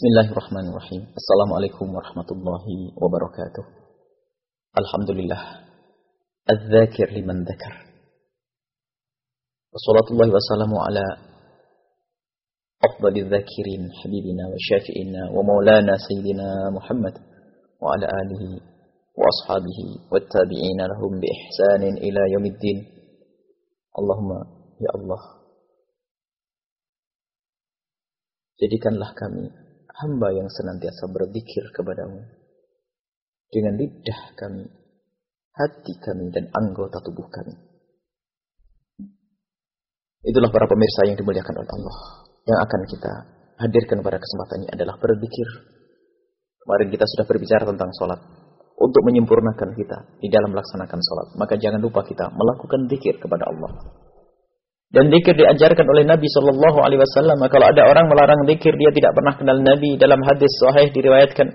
Bismillahirrahmanirrahim. Assalamualaikum warahmatullahi wabarakatuh. Alhamdulillah. Al-Zakir liman dhakar. Wassalatullahi wassalamu ala afdalil dhakirin habibina wa syafi'ina wa maulana sayyidina Muhammad wa ala alihi wa ashabihi wa tabi'ina lahum bi ihsanin ila yaumiddin. Allahumma ya Allah jadikanlah kami hamba yang senantiasa berzikir kepadamu dengan lidah kami, hati kami, dan anggota tubuh kami. Itulah para pemirsa yang dimuliakan oleh Allah. Yang akan kita hadirkan pada kesempatan ini adalah berzikir. Kemarin kita sudah berbicara tentang sholat. Untuk menyempurnakan kita di dalam melaksanakan sholat. Maka jangan lupa kita melakukan zikir kepada Allah. Dan zikir diajarkan oleh Nabi Shallallahu Alaihi Wasallam. Kalau ada orang melarang zikir, dia tidak pernah kenal Nabi. Dalam hadis Sahih diriwayatkan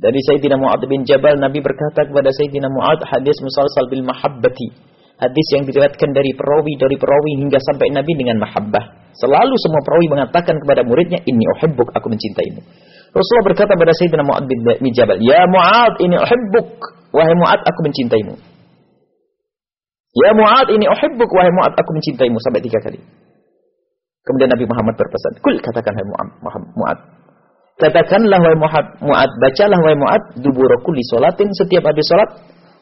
dari Sayyidina Mu'ad bin Jabal, Nabi berkata kepada Sayyidina Mu'ad, hadis musalsal bil mahabbati. Hadis yang diriwayatkan dari perawi dari perawi hingga sampai Nabi dengan mahabbah. Selalu semua perawi mengatakan kepada muridnya, ini uhibbuk, aku mencintaimu. Rasulullah berkata kepada Sayyidina Mu'ad bin Jabal, Ya Mu'ad, ini uhibbuk. Wahai Mu'ad, aku mencintaimu. Ya Mu'ad ini uhibbuk wahai Mu'ad aku mencintaimu sampai tiga kali. Kemudian Nabi Muhammad berpesan, "Kul katakan wahai Mu'ad." Katakanlah wahai Mu'ad, Mu'ad bacalah wahai Mu'ad dubura kulli salatin setiap habis salat,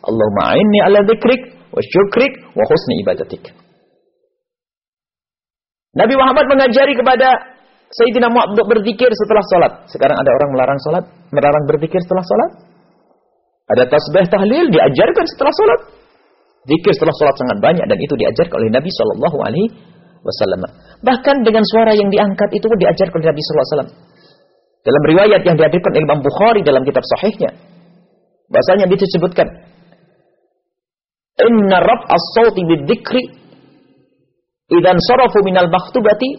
Allahumma a'inni ala dzikrik wa syukrik wa husni ibadatik. Nabi Muhammad mengajari kepada Sayyidina Mu'ad untuk berzikir setelah salat. Sekarang ada orang melarang salat, melarang berzikir setelah salat. Ada tasbih tahlil diajarkan setelah salat. Zikir setelah sholat sangat banyak dan itu diajarkan oleh Nabi Shallallahu Alaihi Wasallam. Bahkan dengan suara yang diangkat itu diajarkan oleh Nabi Shallallahu Alaihi Wasallam. Dalam riwayat yang dihadirkan Imam Bukhari dalam kitab Sahihnya, bahasanya disebutkan, Inna rab as-sawti bid-dikri idan sarafu minal maktubati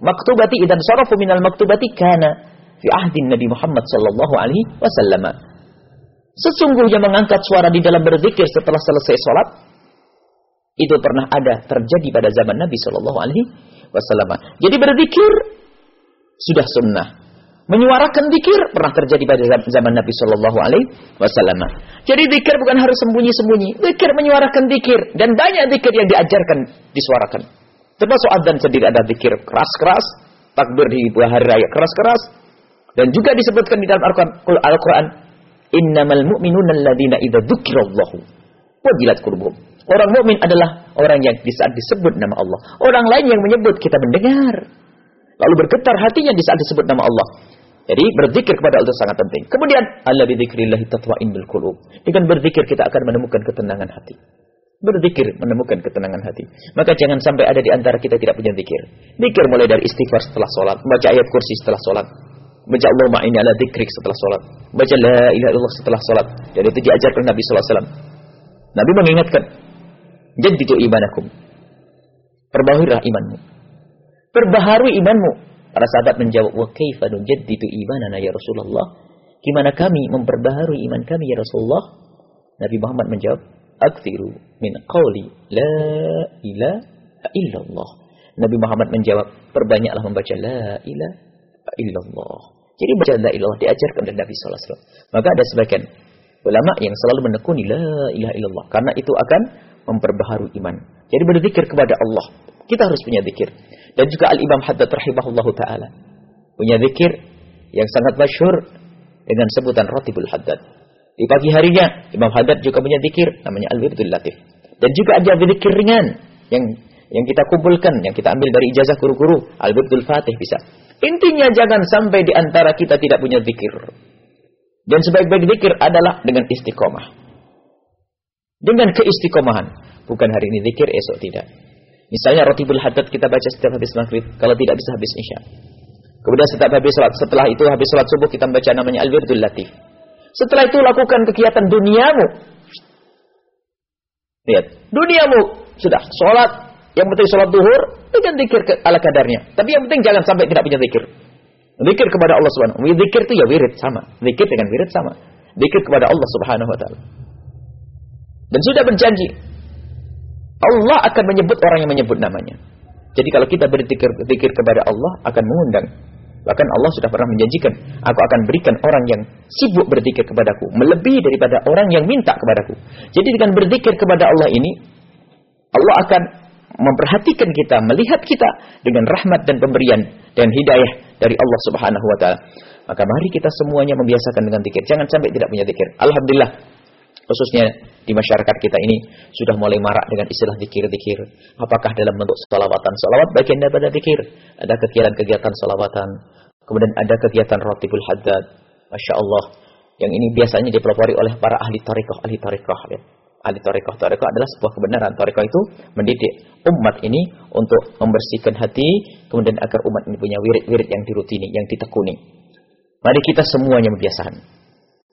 maktubati idan sarafu minal maktubati kana fi ahdin Nabi Muhammad sallallahu alaihi wasallam. Sesungguhnya mengangkat suara di dalam berzikir setelah selesai sholat itu pernah ada terjadi pada zaman Nabi Shallallahu Alaihi Wasallam. Jadi berzikir sudah sunnah. Menyuarakan zikir pernah terjadi pada zaman Nabi Shallallahu Alaihi Wasallam. Jadi zikir bukan harus sembunyi-sembunyi. Zikir menyuarakan zikir dan banyak zikir yang diajarkan disuarakan. Termasuk adzan sendiri ada zikir keras-keras, takbir di hari raya keras-keras, dan juga disebutkan di dalam Al-Quran Innamal mu'minuna alladziina idza dzukirallahu wajilat qulubuhum. Orang mukmin adalah orang yang di saat disebut nama Allah. Orang lain yang menyebut kita mendengar. Lalu bergetar hatinya di saat disebut nama Allah. Jadi berzikir kepada Allah sangat penting. Kemudian Allah bidzikrillah tatma'innul qulub. Dengan berzikir kita akan menemukan ketenangan hati. Berzikir menemukan ketenangan hati. Maka jangan sampai ada di antara kita tidak punya zikir. Zikir mulai dari istighfar setelah sholat, membaca ayat kursi setelah sholat, Baca Allah ma'ini ala dikrik setelah sholat. Baca la ilaha illallah setelah sholat. Dan itu diajarkan Nabi SAW. Nabi mengingatkan. Jadidu imanakum. Perbaharui imanmu. Perbaharui imanmu. Para sahabat menjawab, Wa kaifa nujaddidu imanana ya Rasulullah. Gimana kami memperbaharui iman kami ya Rasulullah? Nabi Muhammad menjawab, Akthiru min qawli la ilaha illallah. Nabi Muhammad menjawab, perbanyaklah membaca la ilaha illallah. Jadi baca la ilallah diajarkan oleh Nabi wasallam. Maka ada sebagian ulama yang selalu menekuni la ilaha illallah karena itu akan memperbaharui iman. Jadi berzikir kepada Allah. Kita harus punya zikir. Dan juga Al-Imam Haddad rahimahullahu taala punya zikir yang sangat masyhur dengan sebutan Ratibul Haddad. Di pagi harinya Imam Haddad juga punya zikir namanya Al-Wirdul Latif. Dan juga ada zikir ringan yang yang kita kumpulkan, yang kita ambil dari ijazah guru-guru, Al-Wirdul Fatih bisa. Intinya jangan sampai di antara kita tidak punya zikir. Dan sebaik-baik zikir adalah dengan istiqomah. Dengan keistiqomahan. Bukan hari ini zikir, esok tidak. Misalnya rotibul haddad kita baca setiap habis maghrib. Kalau tidak bisa habis isya. Kemudian setiap habis sholat. Setelah itu habis sholat subuh kita baca namanya al-wirdul latif. Setelah itu lakukan kegiatan duniamu. Lihat. Duniamu. Sudah. Sholat. Yang penting sholat duhur dengan zikir ala kadarnya. Tapi yang penting jangan sampai tidak punya zikir. Zikir kepada Allah Subhanahu wa. Zikir itu ya wirid sama. Zikir dengan wirid sama. Zikir kepada Allah Subhanahu wa taala. Dan sudah berjanji Allah akan menyebut orang yang menyebut namanya. Jadi kalau kita berzikir zikir kepada Allah akan mengundang Bahkan Allah sudah pernah menjanjikan, aku akan berikan orang yang sibuk berzikir kepadaku, melebihi daripada orang yang minta kepadaku. Jadi dengan berzikir kepada Allah ini, Allah akan memperhatikan kita, melihat kita dengan rahmat dan pemberian dan hidayah dari Allah Subhanahu wa taala. Maka mari kita semuanya membiasakan dengan zikir. Jangan sampai tidak punya zikir. Alhamdulillah khususnya di masyarakat kita ini sudah mulai marak dengan istilah zikir-zikir. Apakah dalam bentuk salawatan? Salawat bagian daripada zikir. Ada kegiatan-kegiatan salawatan. Kemudian ada kegiatan rotibul haddad. Masya Allah. Yang ini biasanya dipelopori oleh para ahli tarikoh. Ahli tarikoh. Ya. Ahli tarikoh. Tarikoh adalah sebuah kebenaran. Tarikoh itu mendidik umat ini untuk membersihkan hati. Kemudian agar umat ini punya wirid-wirid yang dirutini, yang ditekuni. Mari kita semuanya membiasakan.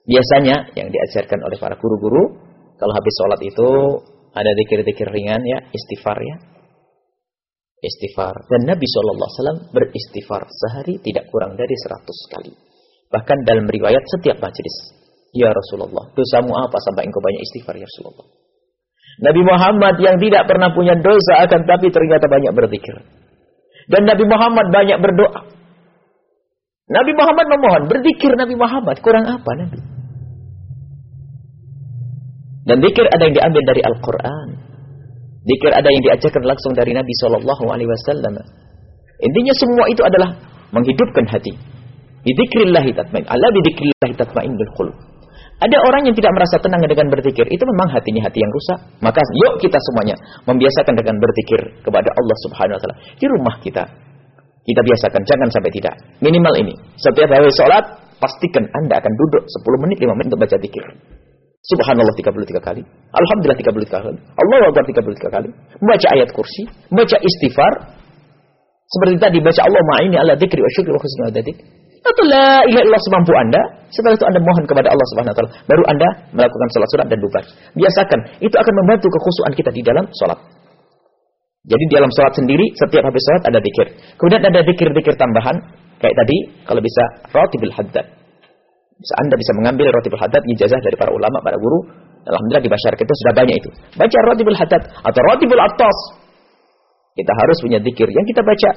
Biasanya yang diajarkan oleh para guru-guru, kalau habis sholat itu ada dikir-dikir ringan ya, istighfar ya. Istighfar. Dan Nabi SAW beristighfar sehari tidak kurang dari 100 kali. Bahkan dalam riwayat setiap majlis. Ya Rasulullah, dosamu apa sampai engkau banyak istighfar ya Rasulullah. Nabi Muhammad yang tidak pernah punya dosa akan tapi ternyata banyak berzikir. Dan Nabi Muhammad banyak berdoa. Nabi Muhammad memohon, berzikir Nabi Muhammad, kurang apa Nabi? Dan zikir ada yang diambil dari Al-Quran. Zikir ada yang diajarkan langsung dari Nabi Shallallahu Alaihi Wasallam. Intinya semua itu adalah menghidupkan hati. Bidzikrillahi tatmain. Allah bidzikrillahi tatmainnul qulub. Ada orang yang tidak merasa tenang dengan berzikir, itu memang hatinya hati yang rusak. Maka yuk kita semuanya membiasakan dengan berzikir kepada Allah Subhanahu wa taala di rumah kita. Kita biasakan jangan sampai tidak. Minimal ini. Setiap hari sholat pastikan Anda akan duduk 10 menit 5 menit untuk baca zikir. Subhanallah 33 kali. Alhamdulillah 33 kali. Allah Akbar 33 kali. Membaca ayat kursi. Membaca istighfar. Seperti tadi baca Allah ma'ini ala dzikri wa syukri wa adatik. Atau la ilaha illallah semampu Anda. Setelah itu Anda mohon kepada Allah Subhanahu wa taala. Baru Anda melakukan salat surat dan bubar. Biasakan. Itu akan membantu kekhusuan kita di dalam salat. Jadi di dalam salat sendiri setiap habis salat ada zikir. Kemudian ada zikir-zikir tambahan kayak tadi kalau bisa ratibul haddad. Bisa Anda bisa mengambil rotibul haddad ijazah dari para ulama, para guru. Alhamdulillah di masyarakat kita sudah banyak itu. Baca rotibul haddad atau rotibul atas. Kita harus punya zikir yang kita baca.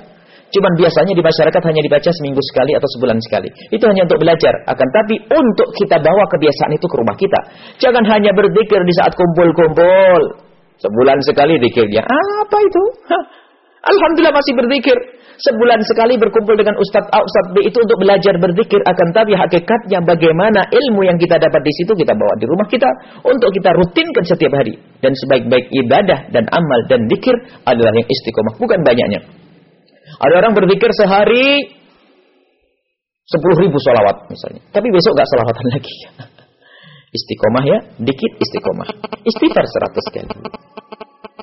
Cuman biasanya di masyarakat hanya dibaca seminggu sekali atau sebulan sekali. Itu hanya untuk belajar. Akan tapi untuk kita bawa kebiasaan itu ke rumah kita. Jangan hanya berzikir di saat kumpul-kumpul. Sebulan sekali zikirnya. Apa itu? Hah. Alhamdulillah masih berzikir sebulan sekali berkumpul dengan Ustadz A, Ustadz B itu untuk belajar berzikir akan tapi hakikatnya bagaimana ilmu yang kita dapat di situ kita bawa di rumah kita untuk kita rutinkan setiap hari dan sebaik-baik ibadah dan amal dan zikir adalah yang istiqomah bukan banyaknya ada orang berzikir sehari sepuluh ribu salawat misalnya tapi besok gak salawatan lagi istiqomah ya dikit istiqomah istighfar seratus kali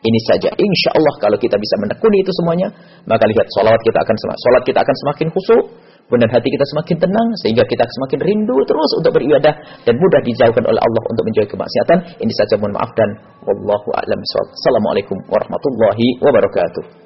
ini saja. Insya Allah kalau kita bisa menekuni itu semuanya, maka lihat solawat kita akan solat kita akan semakin khusyuk, kemudian hati kita semakin tenang, sehingga kita semakin rindu terus untuk beribadah dan mudah dijauhkan oleh Allah untuk menjauhi kemaksiatan. Ini saja mohon maaf dan wallahu a'lam Assalamualaikum warahmatullahi wabarakatuh.